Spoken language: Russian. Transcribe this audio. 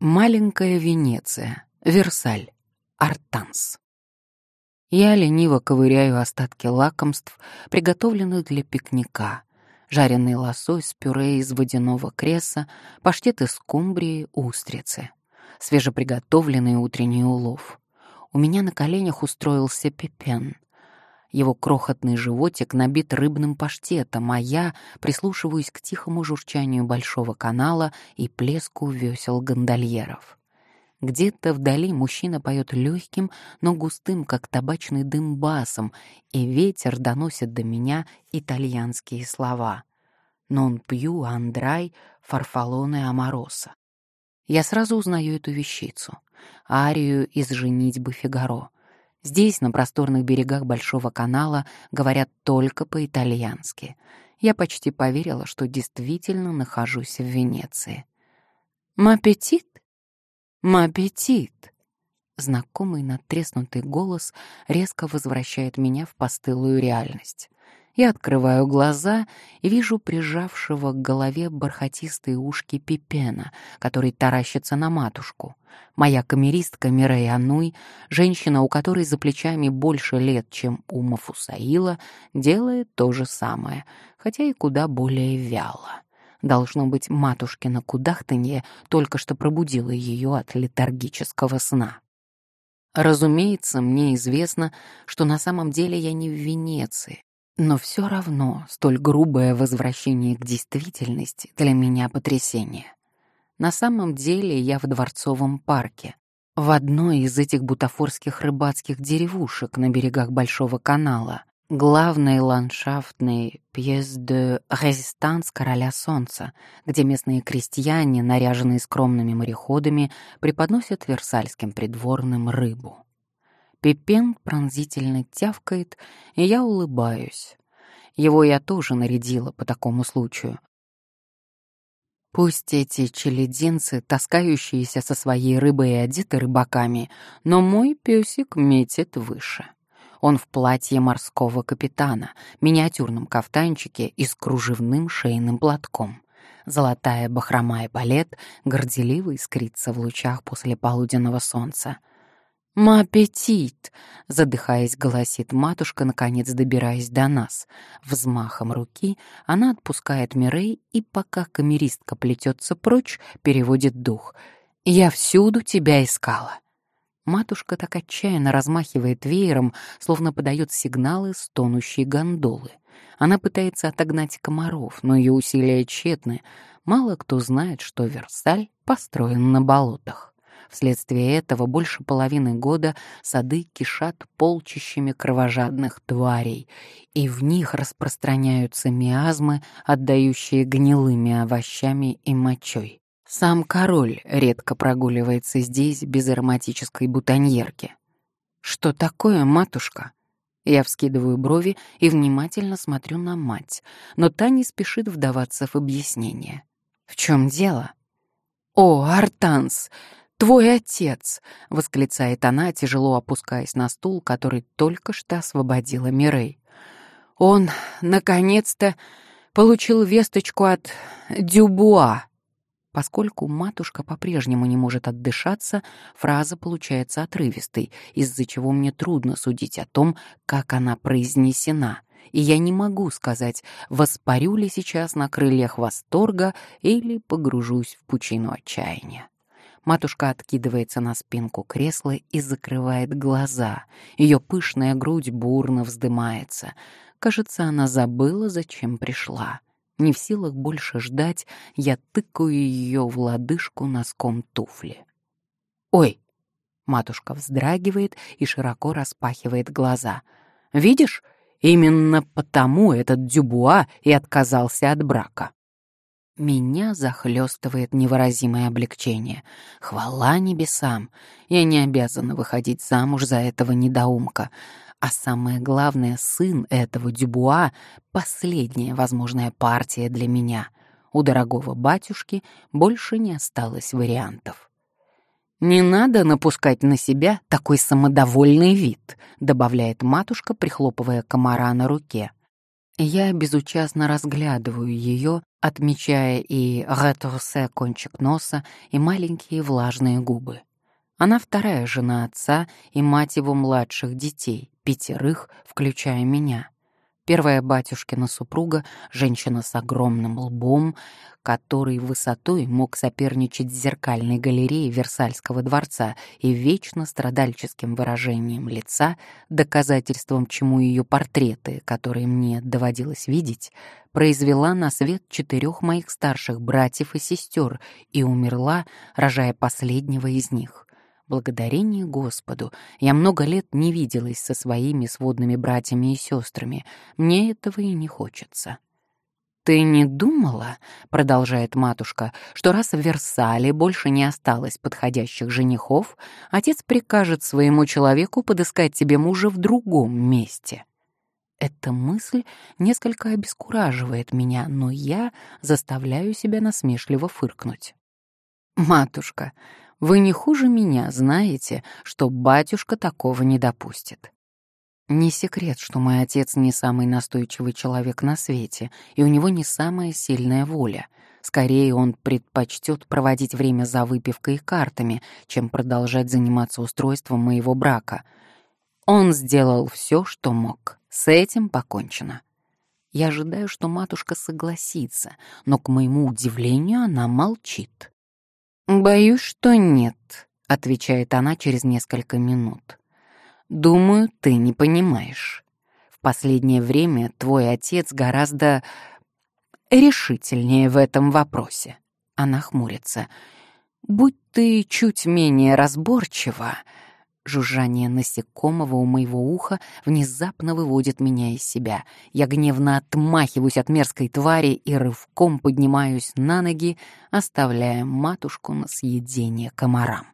Маленькая Венеция, Версаль, Артанс. Я лениво ковыряю остатки лакомств, приготовленных для пикника. Жареный лосось пюре из водяного креса, паштет из скумбрии, устрицы. Свежеприготовленный утренний улов. У меня на коленях устроился пепен. Его крохотный животик набит рыбным паштетом, а я прислушиваюсь к тихому журчанию большого канала и плеску весел гондольеров. Где-то вдали мужчина поет легким, но густым, как табачный дым басом, и ветер доносит до меня итальянские слова. «Non più andrai farfallone amorosa». Я сразу узнаю эту вещицу, арию из «Женитьбы Фигаро», Здесь, на просторных берегах Большого канала, говорят только по-итальянски. Я почти поверила, что действительно нахожусь в Венеции. «Маппетит? Маппетит!» Знакомый надтреснутый голос резко возвращает меня в постылую реальность. Я открываю глаза и вижу прижавшего к голове бархатистые ушки Пипена, который таращится на матушку. Моя камеристка Мирей Ануй, женщина, у которой за плечами больше лет, чем у Мафусаила, делает то же самое, хотя и куда более вяло. Должно быть, матушкина кудахтанье только что пробудило ее от летаргического сна. Разумеется, мне известно, что на самом деле я не в Венеции, но все равно столь грубое возвращение к действительности для меня потрясение. На самом деле я в Дворцовом парке, в одной из этих бутафорских рыбацких деревушек на берегах Большого канала, главной ландшафтной пьес де резистанс короля солнца, где местные крестьяне, наряженные скромными мореходами, преподносят версальским придворным рыбу. Пепен пронзительно тявкает, и я улыбаюсь. Его я тоже нарядила по такому случаю. Пусть эти челединцы, таскающиеся со своей рыбой и одеты рыбаками, но мой песик метит выше. Он в платье морского капитана, миниатюрном кафтанчике и с кружевным шейным платком. Золотая бахрома и балет горделиво искрится в лучах после полуденного солнца. «Маппетит!» — задыхаясь, голосит матушка, наконец добираясь до нас. Взмахом руки она отпускает Мирей и, пока камеристка плетется прочь, переводит дух. «Я всюду тебя искала!» Матушка так отчаянно размахивает веером, словно подает сигналы стонущей гондолы. Она пытается отогнать комаров, но ее усилия тщетны. Мало кто знает, что Версаль построен на болотах. Вследствие этого больше половины года сады кишат полчищами кровожадных тварей, и в них распространяются миазмы, отдающие гнилыми овощами и мочой. Сам король редко прогуливается здесь без ароматической бутоньерки. «Что такое, матушка?» Я вскидываю брови и внимательно смотрю на мать, но та не спешит вдаваться в объяснение. «В чем дело?» «О, Артанс, «Твой отец!» — восклицает она, тяжело опускаясь на стул, который только что освободила Мирей. «Он, наконец-то, получил весточку от Дюбуа!» Поскольку матушка по-прежнему не может отдышаться, фраза получается отрывистой, из-за чего мне трудно судить о том, как она произнесена, и я не могу сказать, воспарю ли сейчас на крыльях восторга или погружусь в пучину отчаяния. Матушка откидывается на спинку кресла и закрывает глаза. Ее пышная грудь бурно вздымается. Кажется, она забыла, зачем пришла. Не в силах больше ждать, я тыкаю ее в лодыжку носком туфли. «Ой!» — матушка вздрагивает и широко распахивает глаза. «Видишь, именно потому этот Дюбуа и отказался от брака». Меня захлестывает невыразимое облегчение. Хвала небесам! Я не обязана выходить замуж за этого недоумка. А самое главное, сын этого Дюбуа — последняя возможная партия для меня. У дорогого батюшки больше не осталось вариантов. «Не надо напускать на себя такой самодовольный вид», — добавляет матушка, прихлопывая комара на руке. Я безучастно разглядываю ее, отмечая и реторсе кончик носа, и маленькие влажные губы. Она вторая жена отца и мать его младших детей, пятерых, включая меня. Первая батюшкина супруга, женщина с огромным лбом, который высотой мог соперничать с зеркальной галереей Версальского дворца и вечно страдальческим выражением лица, доказательством чему ее портреты, которые мне доводилось видеть, произвела на свет четырех моих старших братьев и сестер и умерла, рожая последнего из них. Благодарение Господу, я много лет не виделась со своими сводными братьями и сестрами. Мне этого и не хочется. «Ты не думала, — продолжает матушка, — что раз в Версале больше не осталось подходящих женихов, отец прикажет своему человеку подыскать тебе мужа в другом месте?» Эта мысль несколько обескураживает меня, но я заставляю себя насмешливо фыркнуть. «Матушка, вы не хуже меня знаете, что батюшка такого не допустит. Не секрет, что мой отец не самый настойчивый человек на свете, и у него не самая сильная воля. Скорее, он предпочтет проводить время за выпивкой и картами, чем продолжать заниматься устройством моего брака. Он сделал все, что мог. С этим покончено. Я ожидаю, что матушка согласится, но, к моему удивлению, она молчит. «Боюсь, что нет», — отвечает она через несколько минут. «Думаю, ты не понимаешь. В последнее время твой отец гораздо решительнее в этом вопросе». Она хмурится. «Будь ты чуть менее разборчива, Жужжание насекомого у моего уха внезапно выводит меня из себя. Я гневно отмахиваюсь от мерзкой твари и рывком поднимаюсь на ноги, оставляя матушку на съедение комарам.